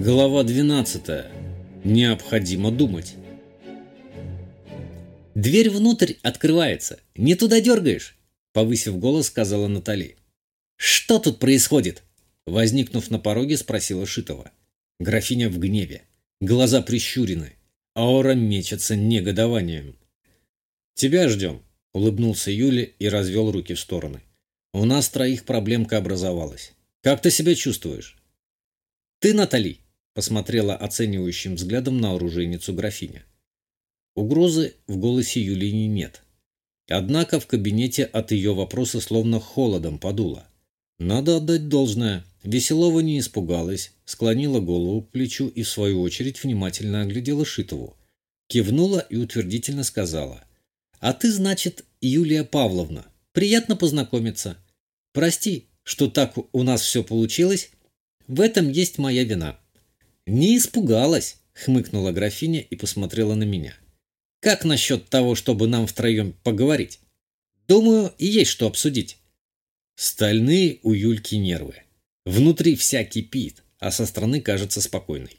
Глава 12. Необходимо думать. «Дверь внутрь открывается. Не туда дергаешь?» Повысив голос, сказала Натали. «Что тут происходит?» Возникнув на пороге, спросила Шитова. Графиня в гневе. Глаза прищурены. Аура мечется негодованием. «Тебя ждем», — улыбнулся Юля и развел руки в стороны. «У нас троих проблемка образовалась. Как ты себя чувствуешь?» «Ты, Натали?» – посмотрела оценивающим взглядом на оружейницу графиня. Угрозы в голосе Юлии нет. Однако в кабинете от ее вопроса словно холодом подуло. Надо отдать должное. Веселова не испугалась, склонила голову к плечу и, в свою очередь, внимательно оглядела Шитову. Кивнула и утвердительно сказала. «А ты, значит, Юлия Павловна. Приятно познакомиться. Прости, что так у нас все получилось, в этом есть моя вина». «Не испугалась», — хмыкнула графиня и посмотрела на меня. «Как насчет того, чтобы нам втроем поговорить? Думаю, и есть что обсудить». Стальные у Юльки нервы. Внутри вся кипит, а со стороны кажется спокойной.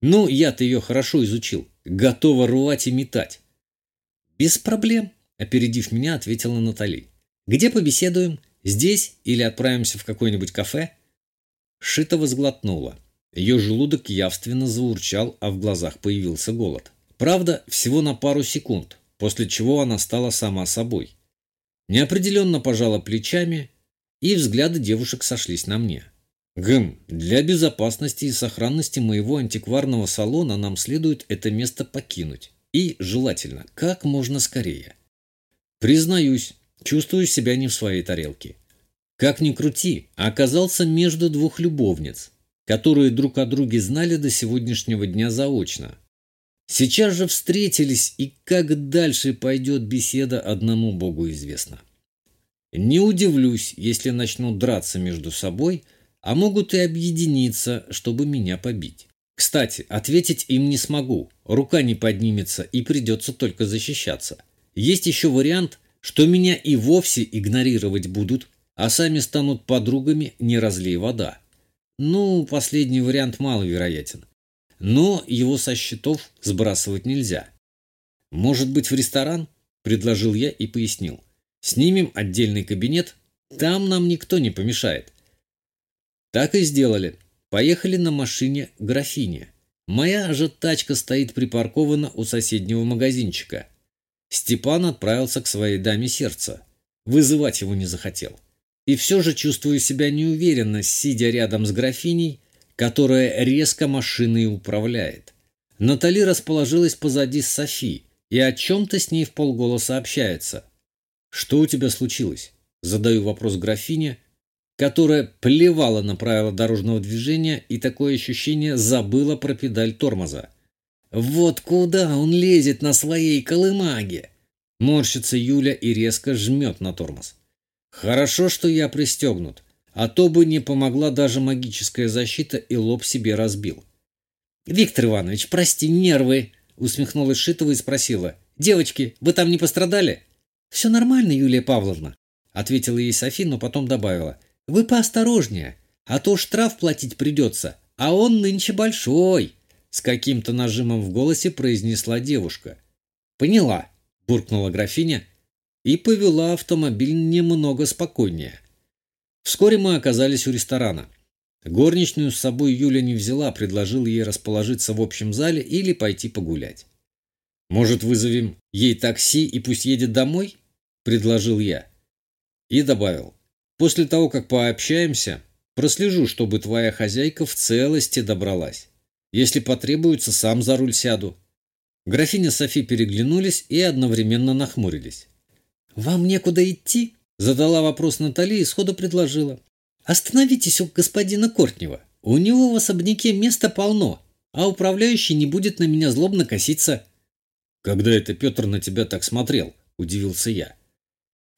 Ну, я-то ее хорошо изучил, готова рвать и метать. «Без проблем», — опередив меня, ответила Натали. «Где побеседуем? Здесь или отправимся в какое-нибудь кафе?» Шитова сглотнула. Ее желудок явственно заурчал, а в глазах появился голод. Правда, всего на пару секунд, после чего она стала сама собой. Неопределенно пожала плечами, и взгляды девушек сошлись на мне. «Гм, для безопасности и сохранности моего антикварного салона нам следует это место покинуть. И, желательно, как можно скорее. Признаюсь, чувствую себя не в своей тарелке. Как ни крути, оказался между двух любовниц, которые друг о друге знали до сегодняшнего дня заочно. Сейчас же встретились, и как дальше пойдет беседа, одному Богу известно. Не удивлюсь, если начнут драться между собой, а могут и объединиться, чтобы меня побить. Кстати, ответить им не смогу, рука не поднимется и придется только защищаться. Есть еще вариант, что меня и вовсе игнорировать будут, а сами станут подругами не разлей вода. Ну, последний вариант маловероятен. Но его со счетов сбрасывать нельзя. Может быть, в ресторан? Предложил я и пояснил. Снимем отдельный кабинет, там нам никто не помешает. Так и сделали. Поехали на машине графине. Моя же тачка стоит припаркована у соседнего магазинчика. Степан отправился к своей даме сердца. Вызывать его не захотел и все же чувствую себя неуверенно, сидя рядом с графиней, которая резко машиной управляет. Натали расположилась позади Софи и о чем-то с ней в полголоса общается. «Что у тебя случилось?» Задаю вопрос графине, которая плевала на правила дорожного движения и такое ощущение забыла про педаль тормоза. «Вот куда он лезет на своей колымаге!» Морщится Юля и резко жмет на тормоз. Хорошо, что я пристегнут, а то бы не помогла даже магическая защита и лоб себе разбил. «Виктор Иванович, прости, нервы!» усмехнулась Шитова и спросила. «Девочки, вы там не пострадали?» «Все нормально, Юлия Павловна», ответила ей Софи, но потом добавила. «Вы поосторожнее, а то штраф платить придется, а он нынче большой!» С каким-то нажимом в голосе произнесла девушка. «Поняла», буркнула графиня и повела автомобиль немного спокойнее. Вскоре мы оказались у ресторана. Горничную с собой Юля не взяла, предложил ей расположиться в общем зале или пойти погулять. «Может, вызовем ей такси и пусть едет домой?» – предложил я. И добавил. «После того, как пообщаемся, прослежу, чтобы твоя хозяйка в целости добралась. Если потребуется, сам за руль сяду». Графиня Софи переглянулись и одновременно нахмурились. «Вам некуда идти?» – задала вопрос Натали и сходу предложила. «Остановитесь у господина Кортнева. У него в особняке места полно, а управляющий не будет на меня злобно коситься». «Когда это Петр на тебя так смотрел?» – удивился я.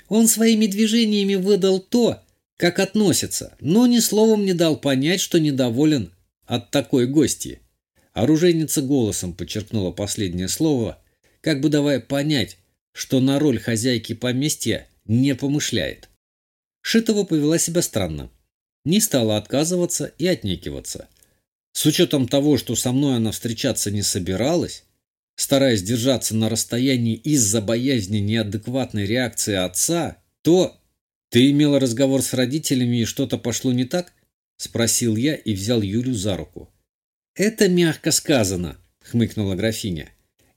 «Он своими движениями выдал то, как относится, но ни словом не дал понять, что недоволен от такой гости». Оружейница голосом подчеркнула последнее слово, как бы давая понять, что на роль хозяйки поместья не помышляет. Шитова повела себя странно. Не стала отказываться и отнекиваться. С учетом того, что со мной она встречаться не собиралась, стараясь держаться на расстоянии из-за боязни неадекватной реакции отца, то... «Ты имела разговор с родителями и что-то пошло не так?» – спросил я и взял Юлю за руку. «Это мягко сказано», – хмыкнула графиня.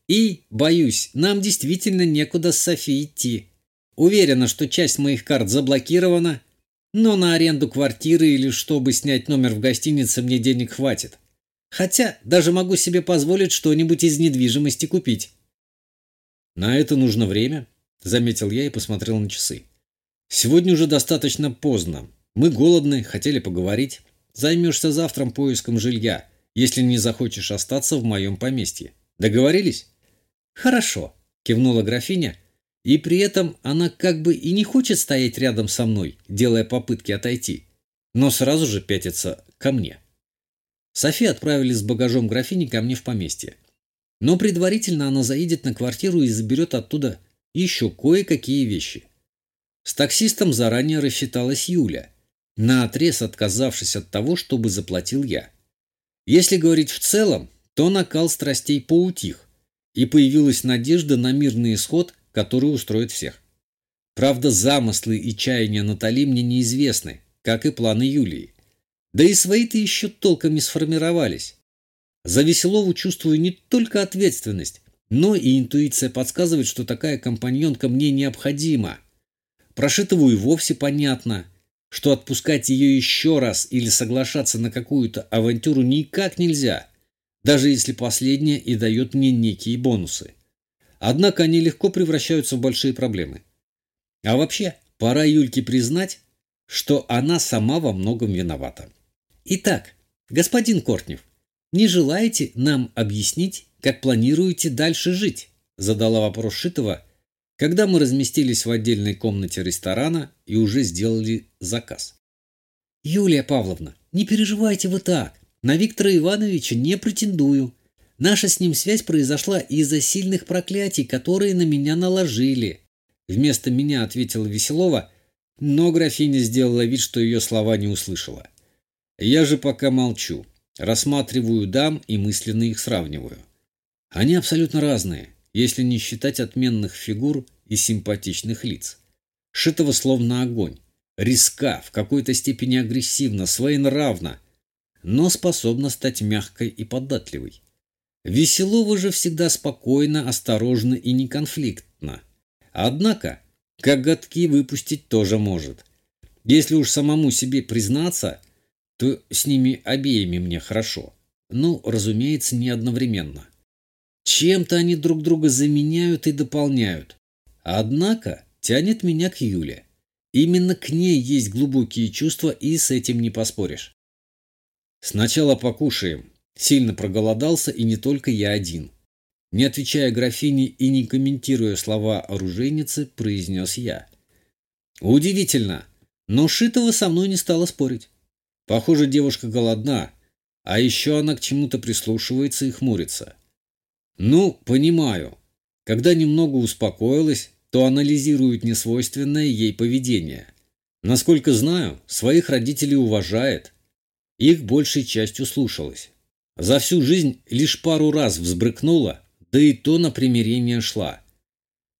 «И, боюсь, нам действительно некуда с Софией идти. Уверена, что часть моих карт заблокирована, но на аренду квартиры или чтобы снять номер в гостинице мне денег хватит. Хотя даже могу себе позволить что-нибудь из недвижимости купить». «На это нужно время», – заметил я и посмотрел на часы. «Сегодня уже достаточно поздно. Мы голодны, хотели поговорить. Займешься завтрам поиском жилья, если не захочешь остаться в моем поместье. Договорились?» «Хорошо», – кивнула графиня, и при этом она как бы и не хочет стоять рядом со мной, делая попытки отойти, но сразу же пятится ко мне. Софи отправили с багажом графини ко мне в поместье. Но предварительно она заедет на квартиру и заберет оттуда еще кое-какие вещи. С таксистом заранее рассчиталась Юля, наотрез отказавшись от того, чтобы заплатил я. Если говорить в целом, то накал страстей поутих, и появилась надежда на мирный исход, который устроит всех. Правда, замыслы и чаяния Натали мне неизвестны, как и планы Юлии. Да и свои-то еще толком не сформировались. За Веселову чувствую не только ответственность, но и интуиция подсказывает, что такая компаньонка мне необходима. Прошитову и вовсе понятно, что отпускать ее еще раз или соглашаться на какую-то авантюру никак нельзя, даже если последняя и дает мне некие бонусы. Однако они легко превращаются в большие проблемы. А вообще, пора Юльке признать, что она сама во многом виновата. Итак, господин Кортнев, не желаете нам объяснить, как планируете дальше жить? Задала вопрос Шитова, когда мы разместились в отдельной комнате ресторана и уже сделали заказ. Юлия Павловна, не переживайте вы так. На Виктора Ивановича не претендую. Наша с ним связь произошла из-за сильных проклятий, которые на меня наложили. Вместо меня ответила Веселова, но графиня сделала вид, что ее слова не услышала. Я же пока молчу. Рассматриваю дам и мысленно их сравниваю. Они абсолютно разные, если не считать отменных фигур и симпатичных лиц. Шитого словно огонь. Риска, в какой-то степени агрессивно, своенравно, но способна стать мягкой и податливой. Веселова же всегда спокойно, осторожно и неконфликтно. Однако, коготки выпустить тоже может. Если уж самому себе признаться, то с ними обеими мне хорошо. Ну, разумеется, не одновременно. Чем-то они друг друга заменяют и дополняют. Однако тянет меня к Юле. Именно к ней есть глубокие чувства, и с этим не поспоришь. Сначала покушаем. Сильно проголодался, и не только я один. Не отвечая графине и не комментируя слова оружейницы, произнес я. Удивительно, но Шитова со мной не стала спорить. Похоже, девушка голодна, а еще она к чему-то прислушивается и хмурится. Ну, понимаю. Когда немного успокоилась, то анализирует несвойственное ей поведение. Насколько знаю, своих родителей уважает. Их большей частью слушалась. За всю жизнь лишь пару раз взбрыкнула, да и то на примирение шла.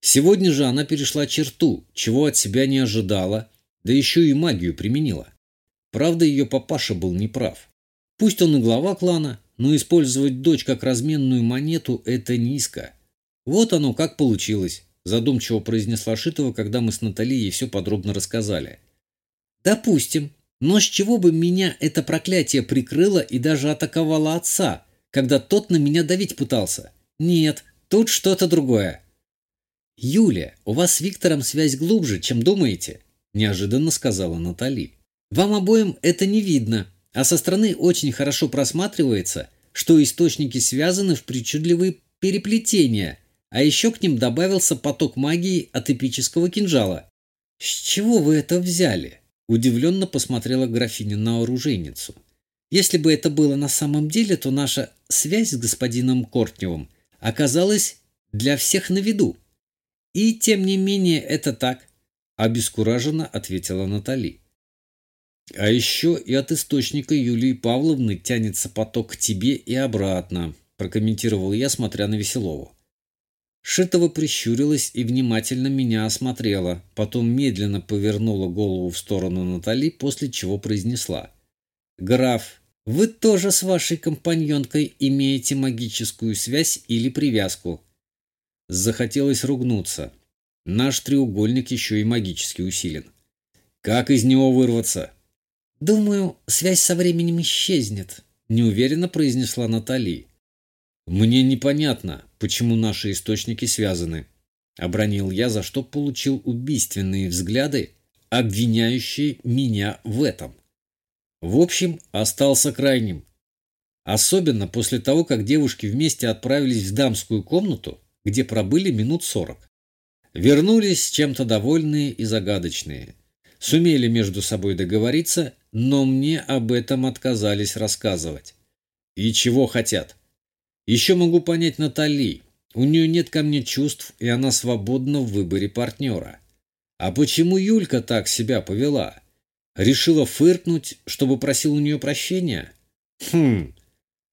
Сегодня же она перешла черту, чего от себя не ожидала, да еще и магию применила. Правда, ее папаша был неправ. Пусть он и глава клана, но использовать дочь как разменную монету – это низко. Вот оно как получилось, задумчиво произнесла Шитова, когда мы с Натальей все подробно рассказали. Допустим, но с чего бы меня это проклятие прикрыло и даже атаковало отца, когда тот на меня давить пытался? Нет, тут что-то другое. «Юля, у вас с Виктором связь глубже, чем думаете», – неожиданно сказала Натали. Вам обоим это не видно, а со стороны очень хорошо просматривается, что источники связаны в причудливые переплетения, а еще к ним добавился поток магии от эпического кинжала. «С чего вы это взяли?» – удивленно посмотрела графиня на оружейницу. «Если бы это было на самом деле, то наша связь с господином Кортневым оказалась для всех на виду. И тем не менее это так», – обескураженно ответила Натали. А еще и от источника Юлии Павловны тянется поток к тебе и обратно, прокомментировал я, смотря на Веселову. Шитова прищурилась и внимательно меня осмотрела, потом медленно повернула голову в сторону Натали, после чего произнесла. «Граф, вы тоже с вашей компаньонкой имеете магическую связь или привязку?» Захотелось ругнуться. Наш треугольник еще и магически усилен. Как из него вырваться? «Думаю, связь со временем исчезнет», — неуверенно произнесла Натали. «Мне непонятно, почему наши источники связаны», — обронил я, за что получил убийственные взгляды, обвиняющие меня в этом. В общем, остался крайним. Особенно после того, как девушки вместе отправились в дамскую комнату, где пробыли минут сорок. Вернулись чем-то довольные и загадочные. Сумели между собой договориться, но мне об этом отказались рассказывать. И чего хотят? Еще могу понять Натали. У нее нет ко мне чувств, и она свободна в выборе партнера. А почему Юлька так себя повела? Решила фыркнуть, чтобы просил у нее прощения? Хм,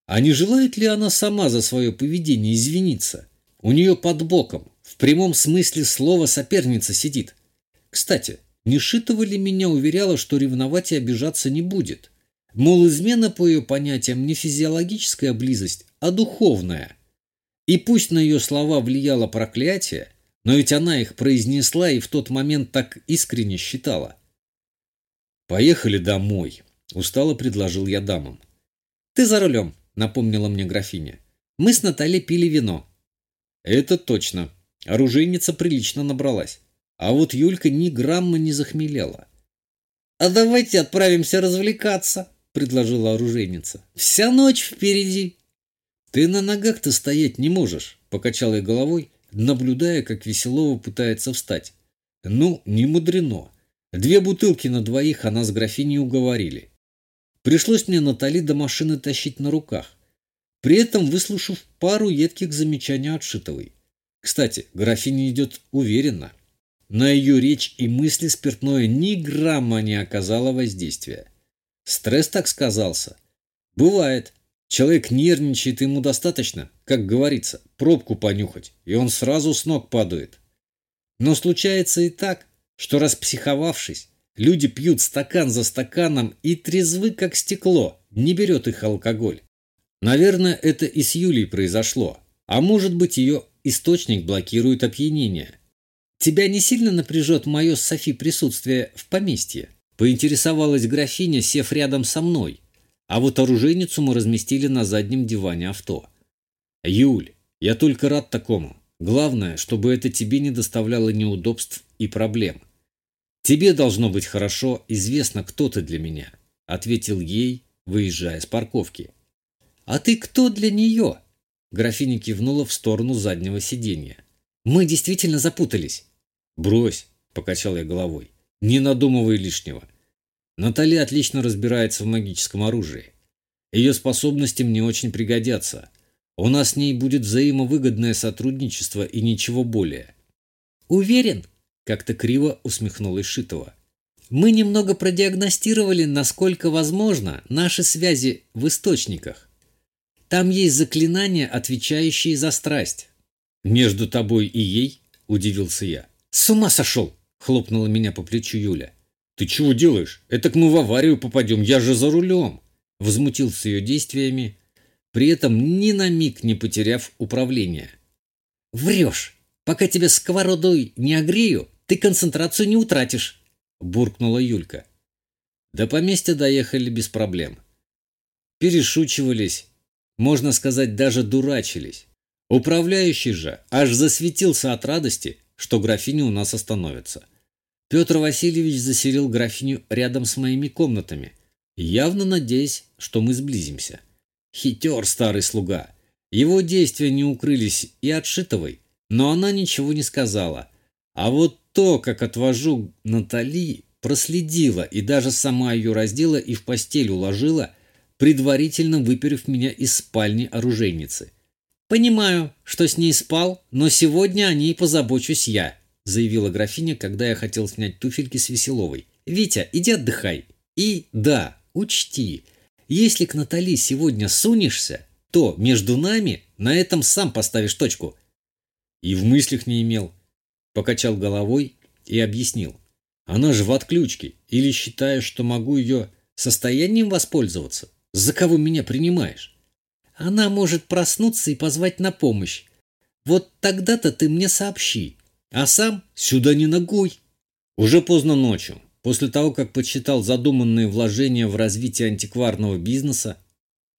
а не желает ли она сама за свое поведение извиниться? У нее под боком, в прямом смысле слова соперница сидит. Кстати, не Шитова ли меня уверяла, что ревновать и обижаться не будет? Мол, измена по ее понятиям не физиологическая близость, а духовная. И пусть на ее слова влияло проклятие, но ведь она их произнесла и в тот момент так искренне считала. «Поехали домой», – устало предложил я дамам. «Ты за рулем», – напомнила мне графиня. «Мы с Натальей пили вино». «Это точно. Оружейница прилично набралась. А вот Юлька ни грамма не захмелела». «А давайте отправимся развлекаться», — предложила оружейница. «Вся ночь впереди». «Ты на ногах-то стоять не можешь», — покачал я головой, наблюдая, как Веселова пытается встать. «Ну, не мудрено. Две бутылки на двоих она с графиней уговорили. Пришлось мне Натали до машины тащить на руках, при этом выслушав пару едких замечаний от Шитовой. Кстати, графиня идет уверенно. На ее речь и мысли спиртное ни грамма не оказало воздействия. Стресс так сказался. Бывает. Человек нервничает, ему достаточно, как говорится, пробку понюхать, и он сразу с ног падает. Но случается и так, что распсиховавшись, люди пьют стакан за стаканом и трезвы, как стекло, не берет их алкоголь. Наверное, это и с Юлей произошло, а может быть ее источник блокирует опьянение. Тебя не сильно напряжет мое с Софи присутствие в поместье? Поинтересовалась графиня, сев рядом со мной. А вот оружейницу мы разместили на заднем диване авто. «Юль, я только рад такому. Главное, чтобы это тебе не доставляло неудобств и проблем. Тебе должно быть хорошо известно, кто ты для меня», — ответил ей, выезжая с парковки. «А ты кто для нее?» Графиня кивнула в сторону заднего сиденья. «Мы действительно запутались». «Брось», — покачал я головой. Не надумывай лишнего. Натали отлично разбирается в магическом оружии. Ее способности мне очень пригодятся. У нас с ней будет взаимовыгодное сотрудничество и ничего более. Уверен? Как-то криво усмехнулась Шитова. Мы немного продиагностировали, насколько возможно, наши связи в источниках. Там есть заклинания, отвечающие за страсть. Между тобой и ей? Удивился я. С ума сошел! Хлопнула меня по плечу Юля. «Ты чего делаешь? Этак мы в аварию попадем, я же за рулем!» Возмутился ее действиями, при этом ни на миг не потеряв управление. «Врешь! Пока тебя сковородой не огрею, ты концентрацию не утратишь!» Буркнула Юлька. До поместья доехали без проблем. Перешучивались, можно сказать, даже дурачились. Управляющий же аж засветился от радости, что графиня у нас остановится. Петр Васильевич заселил графиню рядом с моими комнатами, явно надеясь, что мы сблизимся. Хитер старый слуга. Его действия не укрылись и от Шитовой, но она ничего не сказала. А вот то, как отвожу Натали, проследила и даже сама ее раздела и в постель уложила, предварительно выперев меня из спальни оружейницы. «Понимаю, что с ней спал, но сегодня о ней позабочусь я», заявила графиня, когда я хотел снять туфельки с Веселовой. «Витя, иди отдыхай. И да, учти, если к Натали сегодня сунешься, то между нами на этом сам поставишь точку. И в мыслях не имел. Покачал головой и объяснил. Она же в отключке. Или считаешь, что могу ее состоянием воспользоваться? За кого меня принимаешь? Она может проснуться и позвать на помощь. Вот тогда-то ты мне сообщи. А сам сюда не ногой. Уже поздно ночью, после того, как подсчитал задуманные вложения в развитие антикварного бизнеса,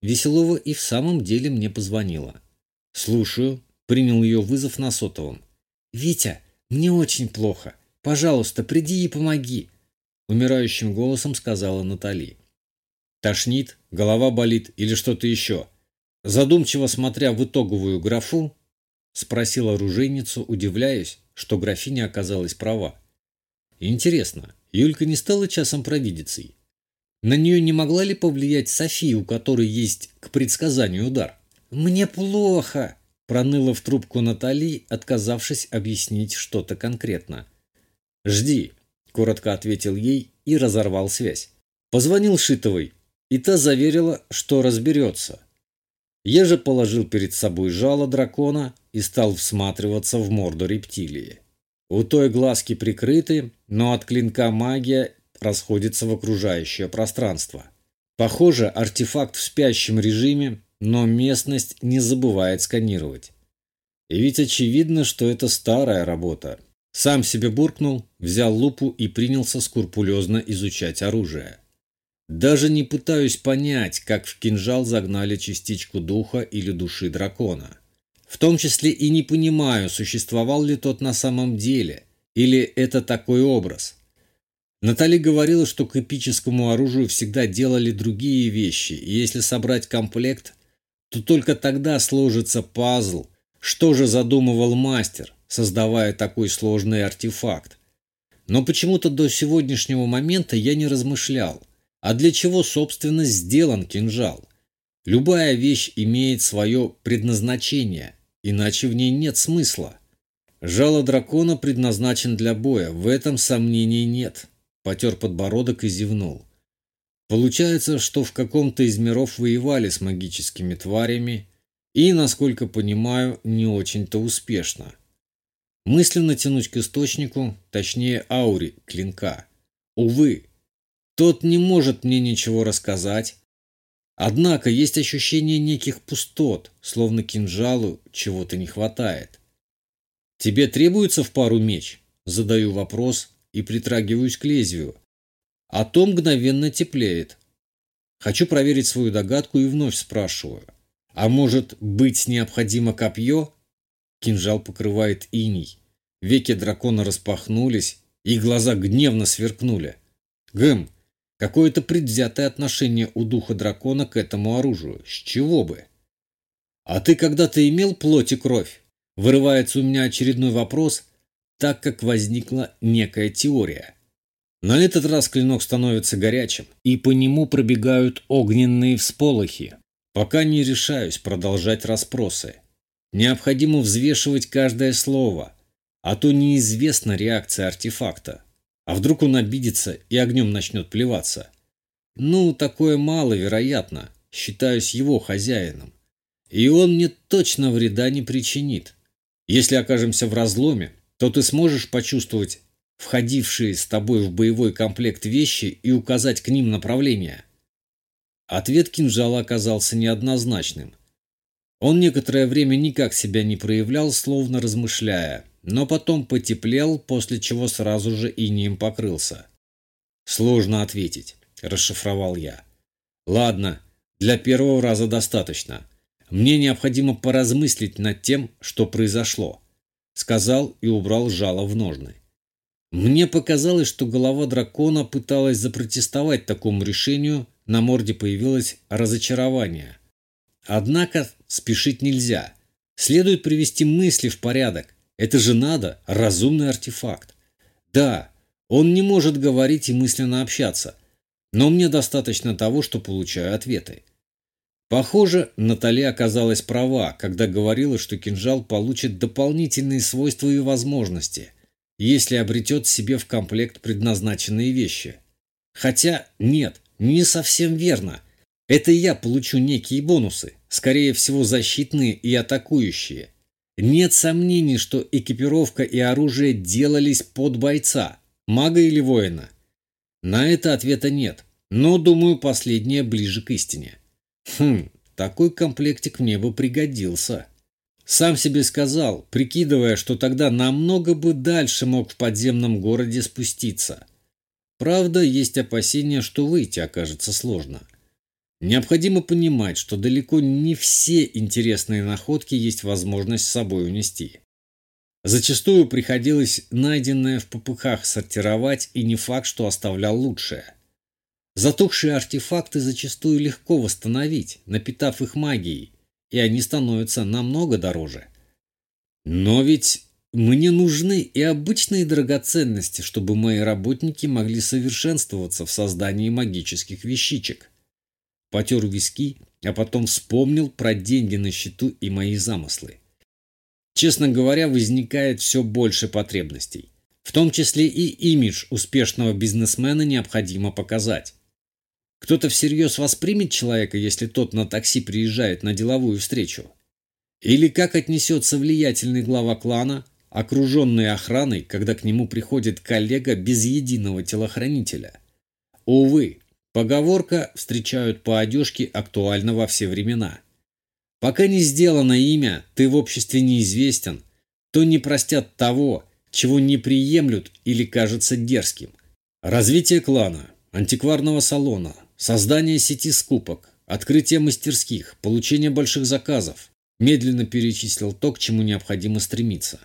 Веселова и в самом деле мне позвонила. «Слушаю», — принял ее вызов на сотовом. «Витя, мне очень плохо. Пожалуйста, приди и помоги», — умирающим голосом сказала Натали. «Тошнит? Голова болит или что-то еще?» Задумчиво смотря в итоговую графу, спросил оружейницу, удивляясь, что графиня оказалась права. Интересно, Юлька не стала часом провидицей? На нее не могла ли повлиять София, у которой есть к предсказанию удар? «Мне плохо», – проныла в трубку Натали, отказавшись объяснить что-то конкретно. «Жди», – коротко ответил ей и разорвал связь. Позвонил Шитовой, и та заверила, что разберется. Я же положил перед собой жало дракона и стал всматриваться в морду рептилии. У той глазки прикрыты, но от клинка магия расходится в окружающее пространство. Похоже, артефакт в спящем режиме, но местность не забывает сканировать. И ведь очевидно, что это старая работа. Сам себе буркнул, взял лупу и принялся скрупулезно изучать оружие. Даже не пытаюсь понять, как в кинжал загнали частичку духа или души дракона. В том числе и не понимаю, существовал ли тот на самом деле, или это такой образ – Натали говорила, что к эпическому оружию всегда делали другие вещи, и если собрать комплект, то только тогда сложится пазл, что же задумывал мастер, создавая такой сложный артефакт. Но почему-то до сегодняшнего момента я не размышлял, а для чего, собственно, сделан кинжал. Любая вещь имеет свое предназначение, иначе в ней нет смысла. Жало дракона предназначен для боя, в этом сомнений нет потер подбородок и зевнул. Получается, что в каком-то из миров воевали с магическими тварями и, насколько понимаю, не очень-то успешно. Мысленно тянуть к источнику, точнее ауре клинка. Увы, тот не может мне ничего рассказать. Однако есть ощущение неких пустот, словно кинжалу чего-то не хватает. «Тебе требуется в пару меч?» Задаю вопрос, и притрагиваюсь к лезвию. А то мгновенно теплеет. Хочу проверить свою догадку и вновь спрашиваю. А может быть необходимо копье? Кинжал покрывает иней. Веки дракона распахнулись, и глаза гневно сверкнули. Гэм, какое-то предвзятое отношение у духа дракона к этому оружию. С чего бы? А ты когда-то имел плоть и кровь? Вырывается у меня очередной вопрос, так как возникла некая теория. На этот раз клинок становится горячим, и по нему пробегают огненные всполохи. Пока не решаюсь продолжать расспросы. Необходимо взвешивать каждое слово, а то неизвестна реакция артефакта. А вдруг он обидится и огнем начнет плеваться? Ну, такое маловероятно, считаюсь его хозяином. И он мне точно вреда не причинит. Если окажемся в разломе, то ты сможешь почувствовать входившие с тобой в боевой комплект вещи и указать к ним направление. Ответ кинжала оказался неоднозначным. Он некоторое время никак себя не проявлял, словно размышляя, но потом потеплел, после чего сразу же инием покрылся. «Сложно ответить», – расшифровал я. «Ладно, для первого раза достаточно. Мне необходимо поразмыслить над тем, что произошло сказал и убрал жало в ножны. Мне показалось, что голова дракона пыталась запротестовать такому решению, на морде появилось разочарование. Однако спешить нельзя. Следует привести мысли в порядок. Это же надо, разумный артефакт. Да, он не может говорить и мысленно общаться, но мне достаточно того, что получаю ответы. Похоже, Натали оказалась права, когда говорила, что кинжал получит дополнительные свойства и возможности, если обретет себе в комплект предназначенные вещи. Хотя нет, не совсем верно. Это я получу некие бонусы, скорее всего защитные и атакующие. Нет сомнений, что экипировка и оружие делались под бойца, мага или воина. На это ответа нет, но, думаю, последнее ближе к истине. Хм, такой комплектик мне бы пригодился. Сам себе сказал, прикидывая, что тогда намного бы дальше мог в подземном городе спуститься. Правда, есть опасения, что выйти окажется сложно. Необходимо понимать, что далеко не все интересные находки есть возможность с собой унести. Зачастую приходилось найденное в попыхах сортировать, и не факт, что оставлял лучшее. Затухшие артефакты зачастую легко восстановить, напитав их магией, и они становятся намного дороже. Но ведь мне нужны и обычные драгоценности, чтобы мои работники могли совершенствоваться в создании магических вещичек. Потер виски, а потом вспомнил про деньги на счету и мои замыслы. Честно говоря, возникает все больше потребностей. В том числе и имидж успешного бизнесмена необходимо показать. Кто-то всерьез воспримет человека, если тот на такси приезжает на деловую встречу? Или как отнесется влиятельный глава клана, окруженный охраной, когда к нему приходит коллега без единого телохранителя? Увы, поговорка «встречают по одежке» актуальна во все времена. Пока не сделано имя, ты в обществе неизвестен, то не простят того, чего не приемлют или кажется дерзким. Развитие клана, антикварного салона, Создание сети скупок, открытие мастерских, получение больших заказов. Медленно перечислил то, к чему необходимо стремиться.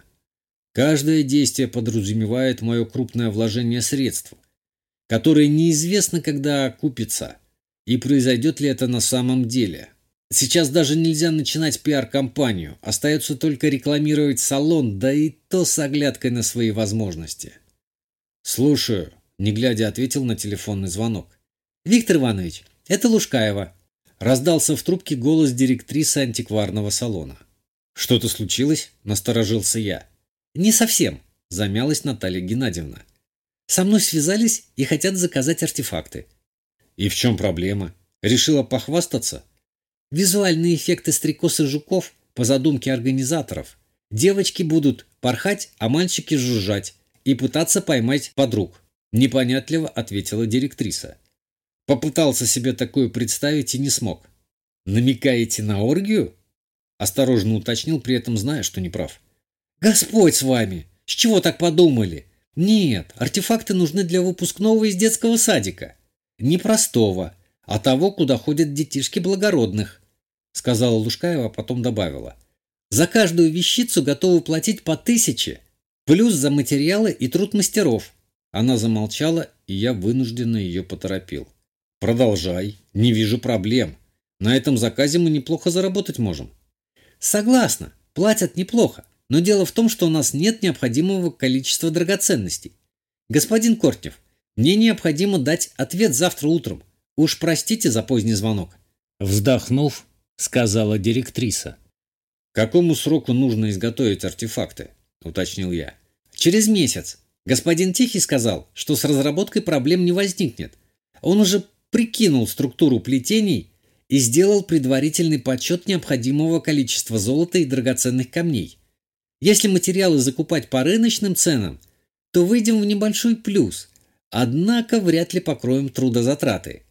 Каждое действие подразумевает мое крупное вложение средств, которое неизвестно, когда окупится, и произойдет ли это на самом деле. Сейчас даже нельзя начинать пиар-компанию, остается только рекламировать салон, да и то с оглядкой на свои возможности. «Слушаю», – не глядя ответил на телефонный звонок. «Виктор Иванович, это Лужкаева», – раздался в трубке голос директрисы антикварного салона. «Что-то случилось?» – насторожился я. «Не совсем», – замялась Наталья Геннадьевна. «Со мной связались и хотят заказать артефакты». «И в чем проблема? Решила похвастаться?» «Визуальные эффекты стрекоз и жуков по задумке организаторов. Девочки будут порхать, а мальчики жужжать и пытаться поймать подруг», – непонятливо ответила директриса. Попытался себе такое представить и не смог. «Намекаете на оргию?» Осторожно уточнил, при этом зная, что не прав. «Господь с вами! С чего так подумали? Нет, артефакты нужны для выпускного из детского садика. Не простого, а того, куда ходят детишки благородных», сказала Лужкаева, а потом добавила. «За каждую вещицу готовы платить по тысяче, плюс за материалы и труд мастеров». Она замолчала, и я вынужденно ее поторопил. Продолжай. Не вижу проблем. На этом заказе мы неплохо заработать можем. Согласна. Платят неплохо. Но дело в том, что у нас нет необходимого количества драгоценностей. Господин Кортнев, мне необходимо дать ответ завтра утром. Уж простите за поздний звонок. Вздохнув, сказала директриса. Какому сроку нужно изготовить артефакты? Уточнил я. Через месяц. Господин Тихий сказал, что с разработкой проблем не возникнет. Он уже прикинул структуру плетений и сделал предварительный подсчет необходимого количества золота и драгоценных камней. Если материалы закупать по рыночным ценам, то выйдем в небольшой плюс, однако вряд ли покроем трудозатраты.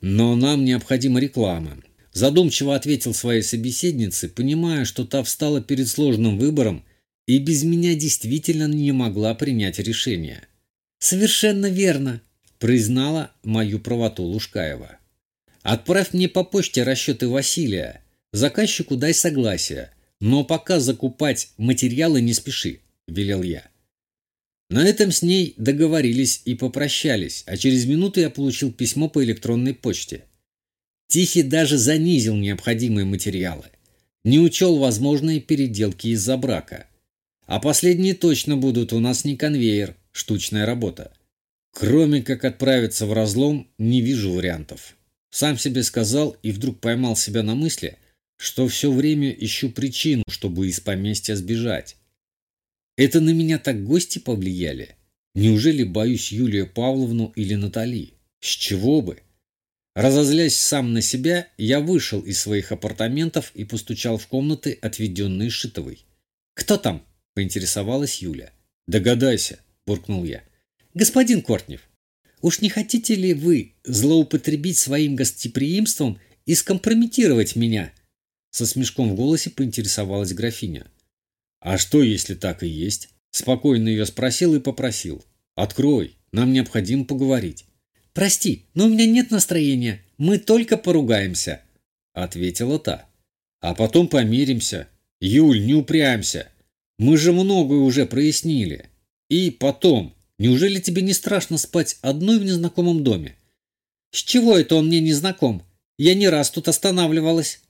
Но нам необходима реклама. Задумчиво ответил своей собеседнице, понимая, что та встала перед сложным выбором и без меня действительно не могла принять решение. «Совершенно верно», признала мою правоту Лужкаева. «Отправь мне по почте расчеты Василия. Заказчику дай согласие, но пока закупать материалы не спеши», – велел я. На этом с ней договорились и попрощались, а через минуту я получил письмо по электронной почте. Тихий даже занизил необходимые материалы. Не учел возможные переделки из-за брака. А последние точно будут у нас не конвейер, штучная работа. Кроме как отправиться в разлом, не вижу вариантов. Сам себе сказал и вдруг поймал себя на мысли, что все время ищу причину, чтобы из поместья сбежать. Это на меня так гости повлияли? Неужели боюсь Юлию Павловну или Натали? С чего бы? Разозлясь сам на себя, я вышел из своих апартаментов и постучал в комнаты, отведенные Шитовой. «Кто там?» – поинтересовалась Юля. «Догадайся», – буркнул я. «Господин Кортнев, уж не хотите ли вы злоупотребить своим гостеприимством и скомпрометировать меня?» Со смешком в голосе поинтересовалась графиня. «А что, если так и есть?» Спокойно ее спросил и попросил. «Открой, нам необходимо поговорить». «Прости, но у меня нет настроения. Мы только поругаемся», — ответила та. «А потом помиримся. Юль, не упрямься. Мы же многое уже прояснили. И потом, неужели тебе не страшно спать одной в незнакомом доме?» «С чего это он мне не знаком? Я не раз тут останавливалась», –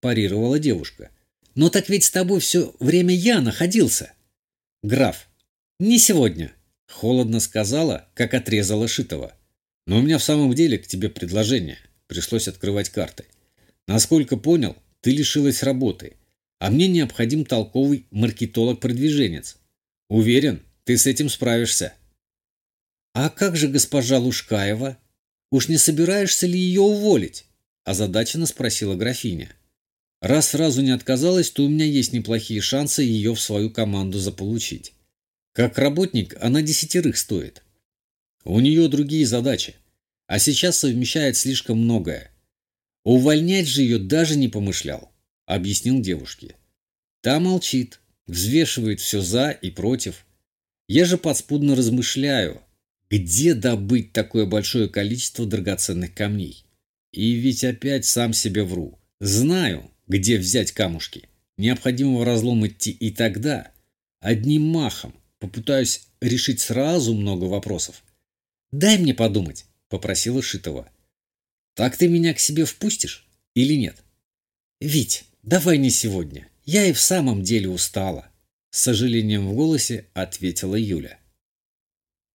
парировала девушка. «Но так ведь с тобой все время я находился». «Граф, не сегодня», – холодно сказала, как отрезала Шитова. Но у меня в самом деле к тебе предложение. Пришлось открывать карты. Насколько понял, ты лишилась работы, а мне необходим толковый маркетолог-продвиженец. Уверен, ты с этим справишься. А как же госпожа Лушкаева? Уж не собираешься ли ее уволить? Озадаченно спросила графиня. Раз сразу не отказалась, то у меня есть неплохие шансы ее в свою команду заполучить. Как работник она десятерых стоит. У нее другие задачи, а сейчас совмещает слишком многое. Увольнять же ее даже не помышлял, объяснил девушке. Та молчит, взвешивает все за и против. Я же подспудно размышляю, где добыть такое большое количество драгоценных камней. И ведь опять сам себе вру. Знаю, где взять камушки. Необходимо в разлом идти и тогда, одним махом, попытаюсь решить сразу много вопросов. «Дай мне подумать», — попросила Шитова. «Так ты меня к себе впустишь или нет?» «Вить, давай не сегодня. Я и в самом деле устала», — с сожалением в голосе ответила Юля.